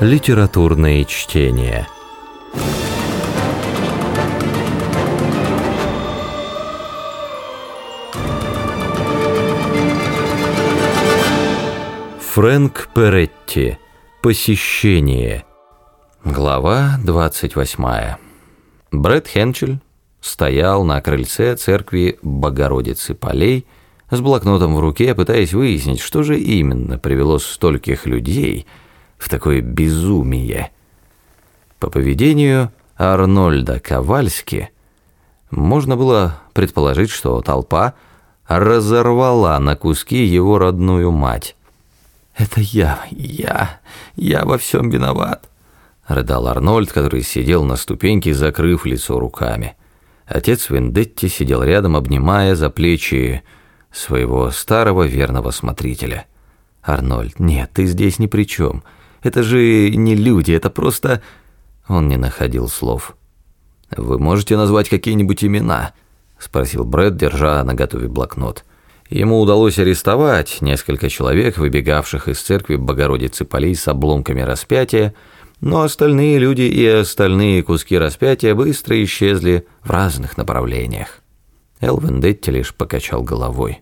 Литературные чтения. Фрэнк Перетти. Посещение. Глава 28. Брэд Хенчель стоял на крыльце церкви Богородицы Полей с блокнотом в руке, пытаясь выяснить, что же именно привело стольких людей в такое безумие. По поведению Арнольда Ковальски можно было предположить, что толпа разорвала на куски его родную мать. «Это я, я, я во всем виноват», — рыдал Арнольд, который сидел на ступеньке, закрыв лицо руками. Отец Вендетти сидел рядом, обнимая за плечи своего старого верного смотрителя. «Арнольд, нет, ты здесь ни при чем. Это же не люди, это просто...» Он не находил слов. «Вы можете назвать какие-нибудь имена?» — спросил Брэд, держа на готове блокнот. Ему удалось арестовать несколько человек, выбегавших из церкви Богородицы Полей с обломками распятия, но остальные люди и остальные куски распятия быстро исчезли в разных направлениях. Элвин Детти лишь покачал головой.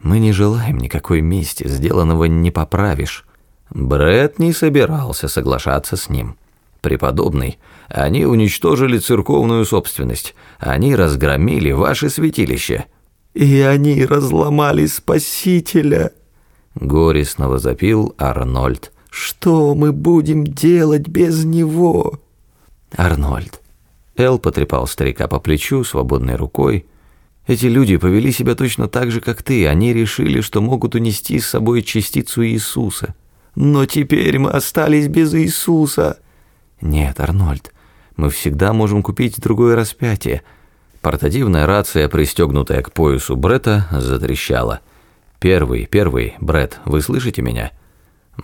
«Мы не желаем никакой мести, сделанного не поправишь». Бред не собирался соглашаться с ним. «Преподобный, они уничтожили церковную собственность, они разгромили ваше святилище». «И они разломали Спасителя!» Горестно возопил Арнольд. «Что мы будем делать без него?» «Арнольд». Эл потрепал старика по плечу свободной рукой, эти люди повели себя точно так же, как ты. Они решили, что могут унести с собой частицу Иисуса. Но теперь мы остались без Иисуса. Нет, Арнольд, мы всегда можем купить другое распятие. Портативная рация, пристегнутая к поясу Брета, затрещала. «Первый, первый, Брет, вы слышите меня?»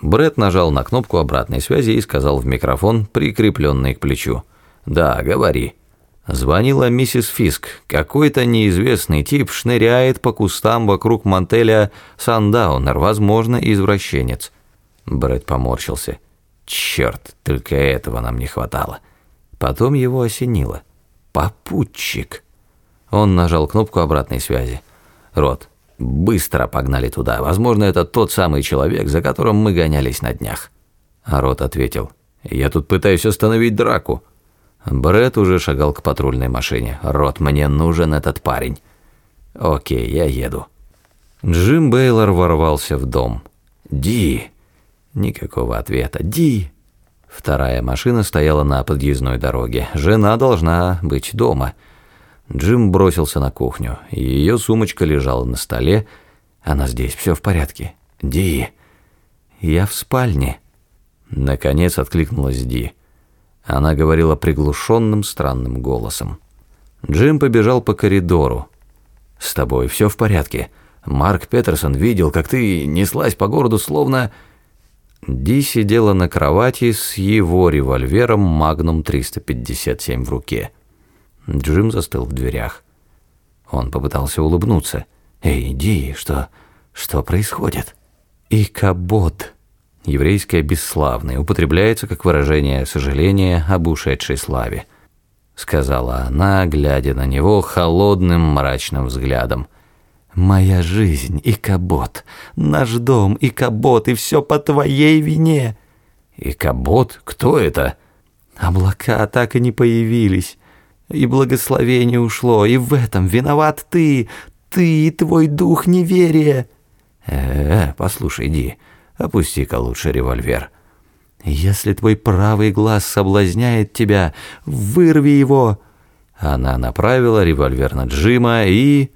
Брет нажал на кнопку обратной связи и сказал в микрофон, прикрепленный к плечу. «Да, говори». Звонила миссис Фиск. Какой-то неизвестный тип шныряет по кустам вокруг мотеля Сандаунер, возможно, извращенец. Брэд поморщился. Черт, только этого нам не хватало. Потом его осенило. Попутчик. Он нажал кнопку обратной связи. Рот, быстро погнали туда. Возможно, это тот самый человек, за которым мы гонялись на днях. А Рот ответил. Я тут пытаюсь остановить драку. Бред уже шагал к патрульной машине. «Рот, мне нужен этот парень». «Окей, я еду». Джим Бейлор ворвался в дом. «Ди!» Никакого ответа. «Ди!» Вторая машина стояла на подъездной дороге. Жена должна быть дома. Джим бросился на кухню. Ее сумочка лежала на столе. Она здесь, все в порядке. «Ди!» «Я в спальне». Наконец откликнулась Ди. Она говорила приглушенным странным голосом. Джим побежал по коридору. «С тобой все в порядке. Марк Петерсон видел, как ты неслась по городу, словно...» Ди сидела на кровати с его револьвером «Магнум 357» в руке. Джим застыл в дверях. Он попытался улыбнуться. «Эй, Ди, что... что происходит?» «И кабот...» еврейское «бесславный» употребляется как выражение сожаления об ушедшей славе, сказала она, глядя на него холодным мрачным взглядом. «Моя жизнь и кабот, наш дом и кабот, и все по твоей вине». «И кабот? Кто это?» «Облака так и не появились, и благословение ушло, и в этом виноват ты, ты и твой дух неверия». «Э-э, послушай, Ди, Опусти-ка лучше револьвер. Если твой правый глаз соблазняет тебя, вырви его. Она направила револьвер на Джима и...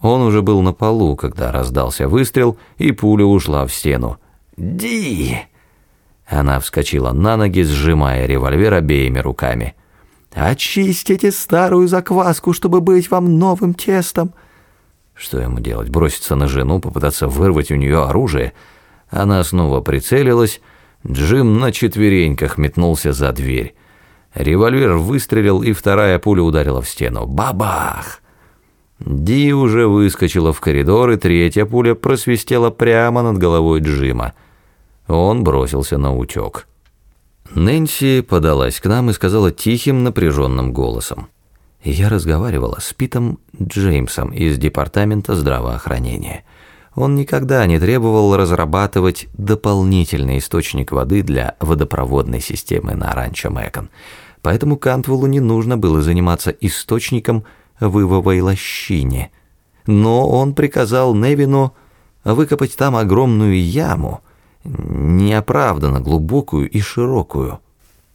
Он уже был на полу, когда раздался выстрел, и пуля ушла в стену. «Ди!» Она вскочила на ноги, сжимая револьвер обеими руками. «Очистите старую закваску, чтобы быть вам новым тестом!» Что ему делать? Броситься на жену, попытаться вырвать у нее оружие — она снова прицелилась. Джим на четвереньках метнулся за дверь. Револьвер выстрелил, и вторая пуля ударила в стену. Бабах! Ди уже выскочила в коридор, и третья пуля просвистела прямо над головой Джима. Он бросился на утек. Нэнси подалась к нам и сказала тихим, напряженным голосом. Я разговаривала с Питом Джеймсом из Департамента здравоохранения. Он никогда не требовал разрабатывать дополнительный источник воды для водопроводной системы на ранчо Мэкон, поэтому Кантвеллу не нужно было заниматься источником в Ивовой лощине. Но он приказал Невину выкопать там огромную яму, неоправданно глубокую и широкую.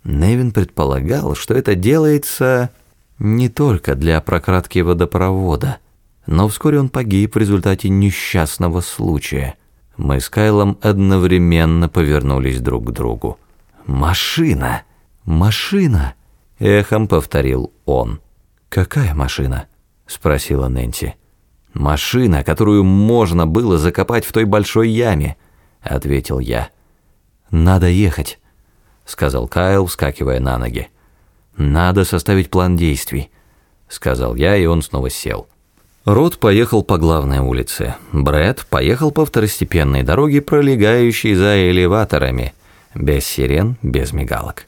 Невин предполагал, что это делается не только для прократки водопровода, но вскоре он погиб в результате несчастного случая. Мы с Кайлом одновременно повернулись друг к другу. «Машина! Машина!» — эхом повторил он. «Какая машина?» — спросила Нэнси. «Машина, которую можно было закопать в той большой яме», — ответил я. «Надо ехать», — сказал Кайл, вскакивая на ноги. «Надо составить план действий», — сказал я, и он снова сел. Рот поехал по главной улице. Брэд поехал по второстепенной дороге, пролегающей за элеваторами, без сирен, без мигалок.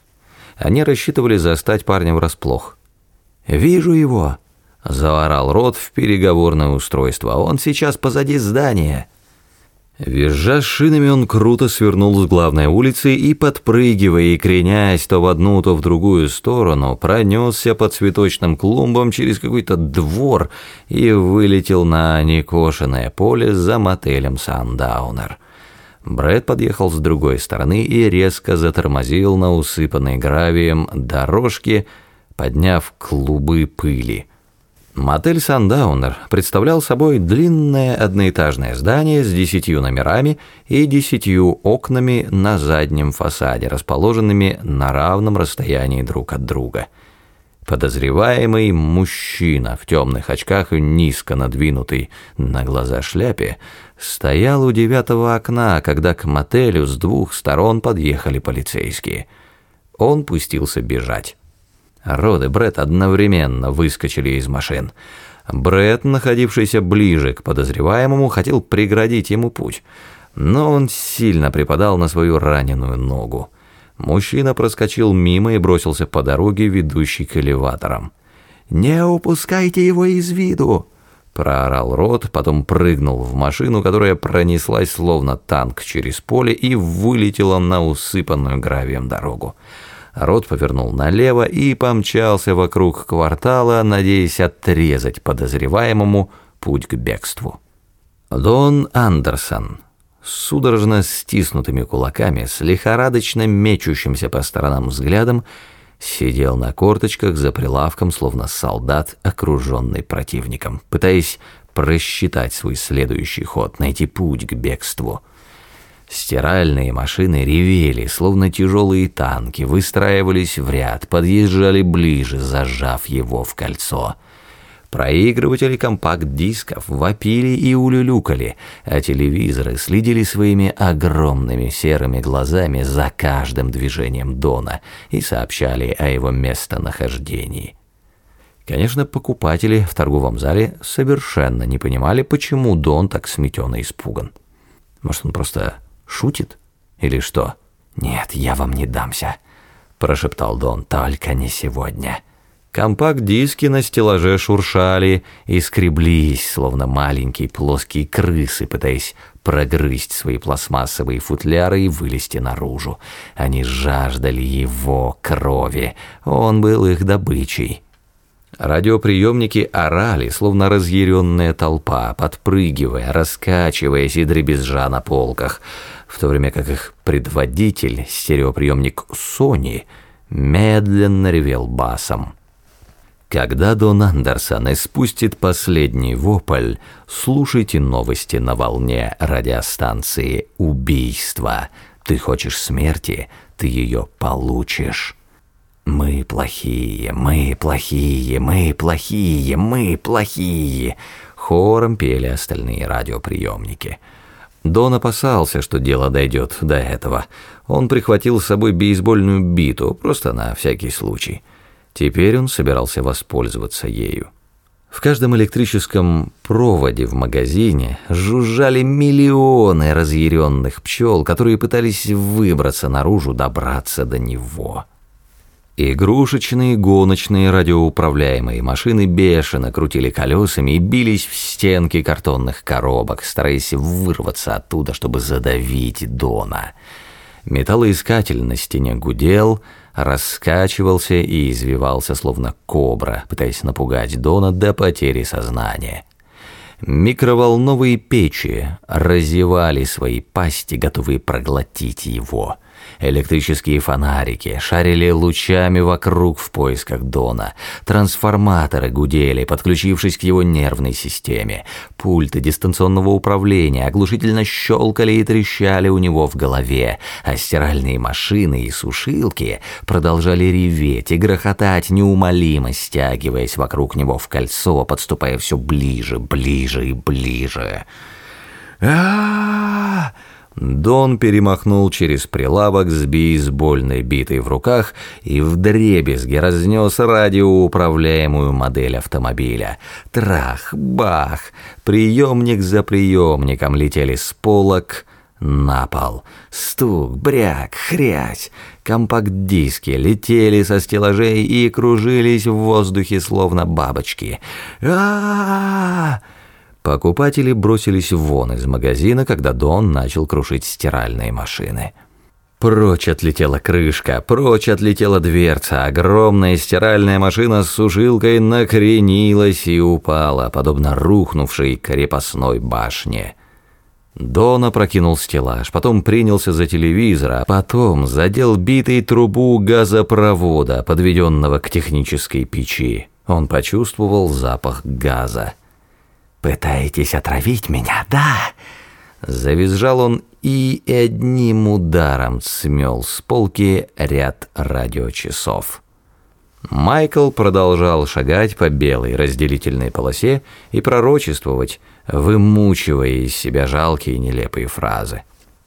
Они рассчитывали застать парня врасплох. «Вижу его!» – заорал Рот в переговорное устройство. «Он сейчас позади здания!» Визжа шинами, он круто свернул с главной улицы и, подпрыгивая и кренясь то в одну, то в другую сторону, пронесся по цветочным клумбам через какой-то двор и вылетел на некошенное поле за мотелем «Сандаунер». Брэд подъехал с другой стороны и резко затормозил на усыпанной гравием дорожке, подняв клубы пыли. Мотель «Сандаунер» представлял собой длинное одноэтажное здание с десятью номерами и десятью окнами на заднем фасаде, расположенными на равном расстоянии друг от друга. Подозреваемый мужчина в темных очках и низко надвинутый на глаза шляпе стоял у девятого окна, когда к мотелю с двух сторон подъехали полицейские. Он пустился бежать. Род и Бред одновременно выскочили из машин. Бред, находившийся ближе к подозреваемому, хотел преградить ему путь, но он сильно припадал на свою раненую ногу. Мужчина проскочил мимо и бросился по дороге, ведущей к элеваторам. «Не упускайте его из виду!» Проорал Рот, потом прыгнул в машину, которая пронеслась словно танк через поле и вылетела на усыпанную гравием дорогу. Рот повернул налево и помчался вокруг квартала, надеясь отрезать подозреваемому путь к бегству. Дон Андерсон, судорожно стиснутыми кулаками, с лихорадочно мечущимся по сторонам взглядом, сидел на корточках за прилавком, словно солдат, окруженный противником, пытаясь просчитать свой следующий ход, найти путь к бегству – Стиральные машины ревели, словно тяжелые танки, выстраивались в ряд, подъезжали ближе, зажав его в кольцо. Проигрыватели компакт-дисков вопили и улюлюкали, а телевизоры следили своими огромными серыми глазами за каждым движением Дона и сообщали о его местонахождении. Конечно, покупатели в торговом зале совершенно не понимали, почему Дон так сметен и испуган. Может, он просто Шутит? Или что? Нет, я вам не дамся, прошептал Дон, только не сегодня. Компакт-диски на стеллаже шуршали и скреблись, словно маленькие плоские крысы, пытаясь прогрызть свои пластмассовые футляры и вылезти наружу. Они жаждали его крови, он был их добычей. Радиоприемники орали, словно разъяренная толпа, подпрыгивая, раскачиваясь и дребезжа на полках, в то время как их предводитель, стереоприемник Sony, медленно ревел басом. Когда Дон Андерсон испустит последний вопль, слушайте новости на волне радиостанции «Убийство». Ты хочешь смерти, ты ее получишь. «Мы плохие, мы плохие, мы плохие, мы плохие!» Хором пели остальные радиоприемники. Дон опасался, что дело дойдет до этого. Он прихватил с собой бейсбольную биту, просто на всякий случай. Теперь он собирался воспользоваться ею. В каждом электрическом проводе в магазине жужжали миллионы разъяренных пчел, которые пытались выбраться наружу, добраться до него. Игрушечные гоночные радиоуправляемые машины бешено крутили колесами и бились в стенки картонных коробок, стараясь вырваться оттуда, чтобы задавить Дона. Металлоискатель на стене гудел, раскачивался и извивался, словно кобра, пытаясь напугать Дона до потери сознания. Микроволновые печи разевали свои пасти, готовые проглотить его. Электрические фонарики шарили лучами вокруг в поисках Дона. Трансформаторы гудели, подключившись к его нервной системе. Пульты дистанционного управления оглушительно щелкали и трещали у него в голове, а стиральные машины и сушилки продолжали реветь и грохотать, неумолимо стягиваясь вокруг него в кольцо, подступая все ближе, ближе и ближе. а Дон перемахнул через прилавок с бейсбольной битой в руках и вдребезги разнес радиоуправляемую модель автомобиля. Трах, бах, приемник за приемником летели с полок на пол. Стук, бряк, хрясь. Компакт-диски летели со стеллажей и кружились в воздухе, словно бабочки. а, -а, -а, -а Покупатели бросились вон из магазина, когда Дон начал крушить стиральные машины. Прочь отлетела крышка, прочь отлетела дверца, огромная стиральная машина с сушилкой накренилась и упала, подобно рухнувшей крепостной башне. Дон опрокинул стеллаж, потом принялся за телевизор, а потом задел битой трубу газопровода, подведенного к технической печи. Он почувствовал запах газа. «Пытаетесь отравить меня, да?» Завизжал он и одним ударом смел с полки ряд радиочасов. Майкл продолжал шагать по белой разделительной полосе и пророчествовать, вымучивая из себя жалкие нелепые фразы.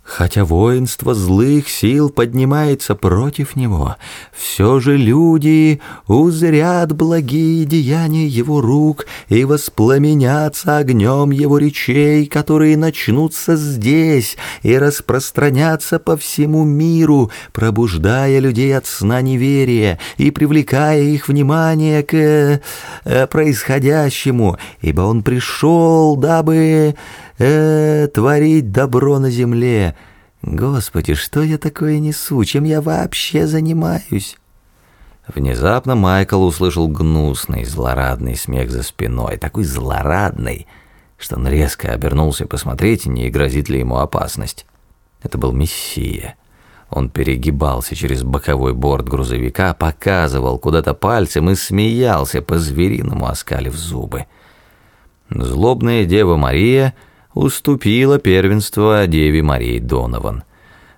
Хотя воинство злых сил поднимается против него, все же люди узрят благие деяния его рук и воспламенятся огнем его речей, которые начнутся здесь и распространятся по всему миру, пробуждая людей от сна неверия и привлекая их внимание к э, происходящему, ибо он пришел, дабы э, творить добро на земле. Господи, что я такое несу? Чем я вообще занимаюсь? Внезапно Майкл услышал гнусный, злорадный смех за спиной, такой злорадный, что он резко обернулся посмотреть, не грозит ли ему опасность. Это был Мессия. Он перегибался через боковой борт грузовика, показывал куда-то пальцем и смеялся по-звериному, оскалив зубы. Злобная Дева Мария — уступила первенство Деве Марии Донован.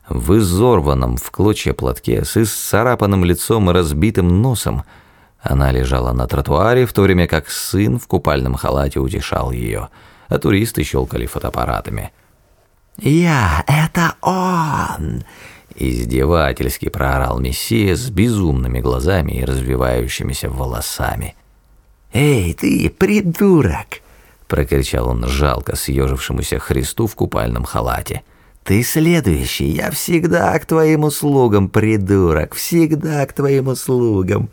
В изорванном в клочья платке с исцарапанным лицом и разбитым носом она лежала на тротуаре, в то время как сын в купальном халате утешал ее, а туристы щелкали фотоаппаратами. «Я — это он!» Издевательски проорал Мессия с безумными глазами и развивающимися волосами. «Эй, ты, придурок!» Прокричал он жалко съежившемуся Христу в купальном халате. «Ты следующий, я всегда к твоим услугам, придурок, всегда к твоим услугам!»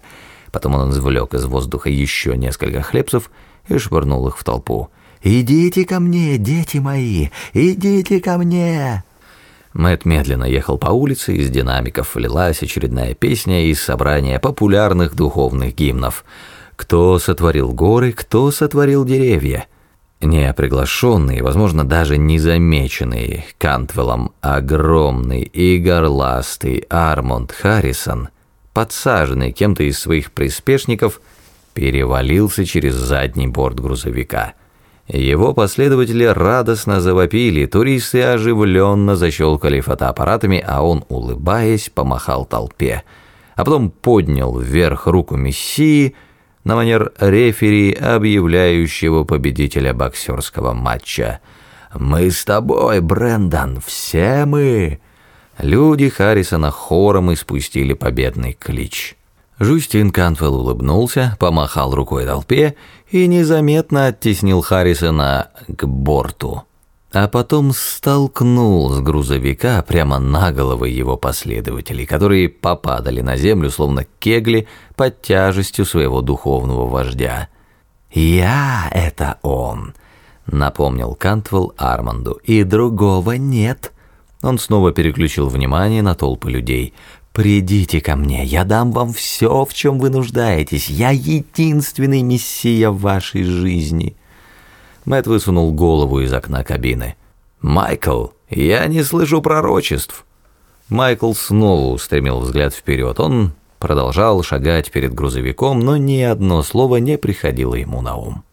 Потом он извлек из воздуха еще несколько хлебцев и швырнул их в толпу. «Идите ко мне, дети мои, идите ко мне!» Мэт медленно ехал по улице, из динамиков лилась очередная песня из собрания популярных духовных гимнов. «Кто сотворил горы, кто сотворил деревья?» Не приглашенный, возможно, даже незамеченный Кантвеллом огромный и горластый Армонд Харрисон, подсаженный кем-то из своих приспешников, перевалился через задний борт грузовика. Его последователи радостно завопили, туристы оживленно защелкали фотоаппаратами, а он, улыбаясь, помахал толпе. А потом поднял вверх руку Мессии – на манер рефери, объявляющего победителя боксерского матча. «Мы с тобой, Брендан, все мы!» Люди Харрисона хором испустили победный клич. Жустин Канфелл улыбнулся, помахал рукой толпе и незаметно оттеснил Харрисона к борту. А потом столкнул с грузовика прямо на головы его последователей, которые попадали на землю, словно кегли, под тяжестью своего духовного вождя. «Я — это он», — напомнил Кантвелл Арманду, — «и другого нет». Он снова переключил внимание на толпы людей. «Придите ко мне, я дам вам все, в чем вы нуждаетесь. Я единственный мессия в вашей жизни». Мэтт высунул голову из окна кабины. «Майкл, я не слышу пророчеств». Майкл снова устремил взгляд вперед. Он продолжал шагать перед грузовиком, но ни одно слово не приходило ему на ум.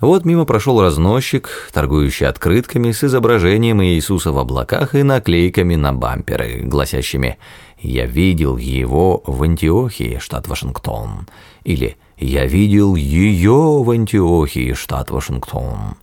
Вот мимо прошел разносчик, торгующий открытками с изображением Иисуса в облаках и наклейками на бамперы, гласящими «Я видел его в Антиохии, штат Вашингтон» или «Я видел ее в Антиохии, штат Вашингтон».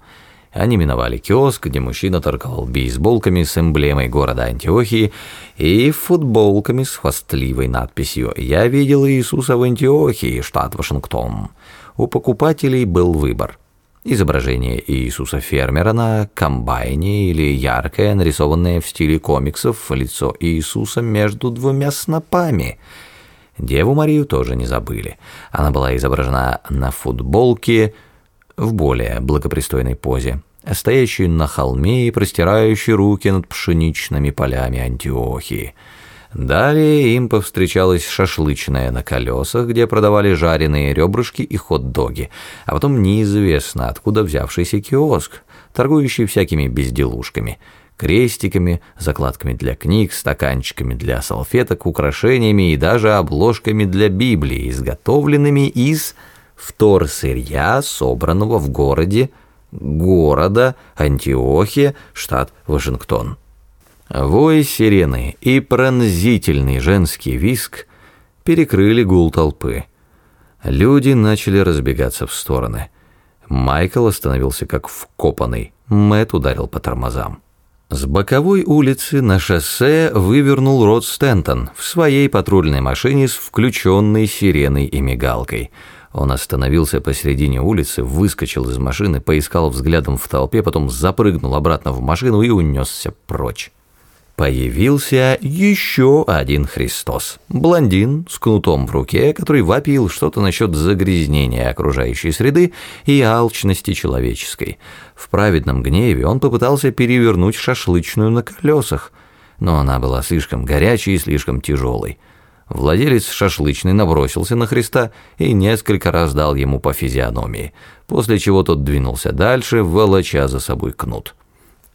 Они миновали киоск, где мужчина торговал бейсболками с эмблемой города Антиохии и футболками с хвастливой надписью «Я видел Иисуса в Антиохии, штат Вашингтон». У покупателей был выбор – Изображение Иисуса Фермера на комбайне или яркое, нарисованное в стиле комиксов, лицо Иисуса между двумя снопами. Деву Марию тоже не забыли. Она была изображена на футболке в более благопристойной позе, стоящей на холме и простирающей руки над пшеничными полями Антиохии – Далее им повстречалась шашлычная на колесах, где продавали жареные ребрышки и хот-доги, а потом неизвестно откуда взявшийся киоск, торгующий всякими безделушками, крестиками, закладками для книг, стаканчиками для салфеток, украшениями и даже обложками для Библии, изготовленными из вторсырья, собранного в городе города Антиохия, штат Вашингтон. Вой сирены и пронзительный женский виск перекрыли гул толпы. Люди начали разбегаться в стороны. Майкл остановился как вкопанный. Мэт ударил по тормозам. С боковой улицы на шоссе вывернул Род Стентон в своей патрульной машине с включенной сиреной и мигалкой. Он остановился посередине улицы, выскочил из машины, поискал взглядом в толпе, потом запрыгнул обратно в машину и унесся прочь. Появился еще один Христос. Блондин с кнутом в руке, который вопил что-то насчет загрязнения окружающей среды и алчности человеческой. В праведном гневе он попытался перевернуть шашлычную на колесах, но она была слишком горячей и слишком тяжелой. Владелец шашлычной набросился на Христа и несколько раз дал ему по физиономии, после чего тот двинулся дальше, волоча за собой кнут.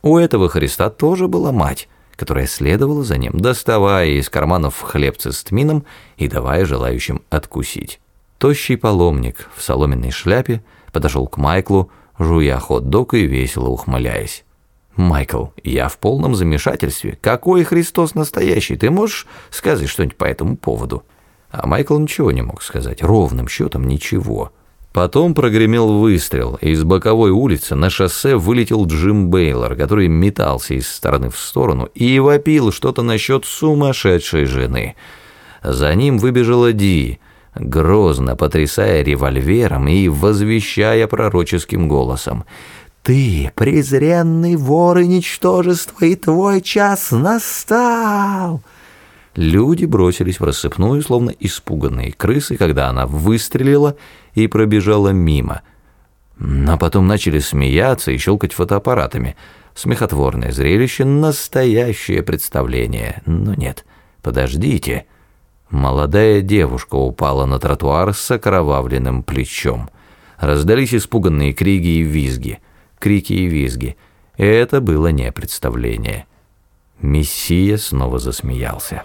У этого Христа тоже была мать которая следовала за ним, доставая из карманов хлебцы с тмином и давая желающим откусить. Тощий паломник в соломенной шляпе подошел к Майклу, жуя хот-дог и весело ухмыляясь. «Майкл, я в полном замешательстве. Какой Христос настоящий? Ты можешь сказать что-нибудь по этому поводу?» А Майкл ничего не мог сказать, ровным счетом ничего. Потом прогремел выстрел, и из боковой улицы на шоссе вылетел Джим Бейлор, который метался из стороны в сторону и вопил что-то насчет сумасшедшей жены. За ним выбежала Ди, грозно потрясая револьвером и возвещая пророческим голосом. «Ты, презренный вор и ничтожество, и твой час настал!» Люди бросились в рассыпную, словно испуганные крысы, когда она выстрелила и пробежала мимо. А потом начали смеяться и щелкать фотоаппаратами. Смехотворное зрелище, настоящее представление. Но нет, подождите. Молодая девушка упала на тротуар с окровавленным плечом. Раздались испуганные крики и визги. Крики и визги. Это было не представление. Мессия снова засмеялся.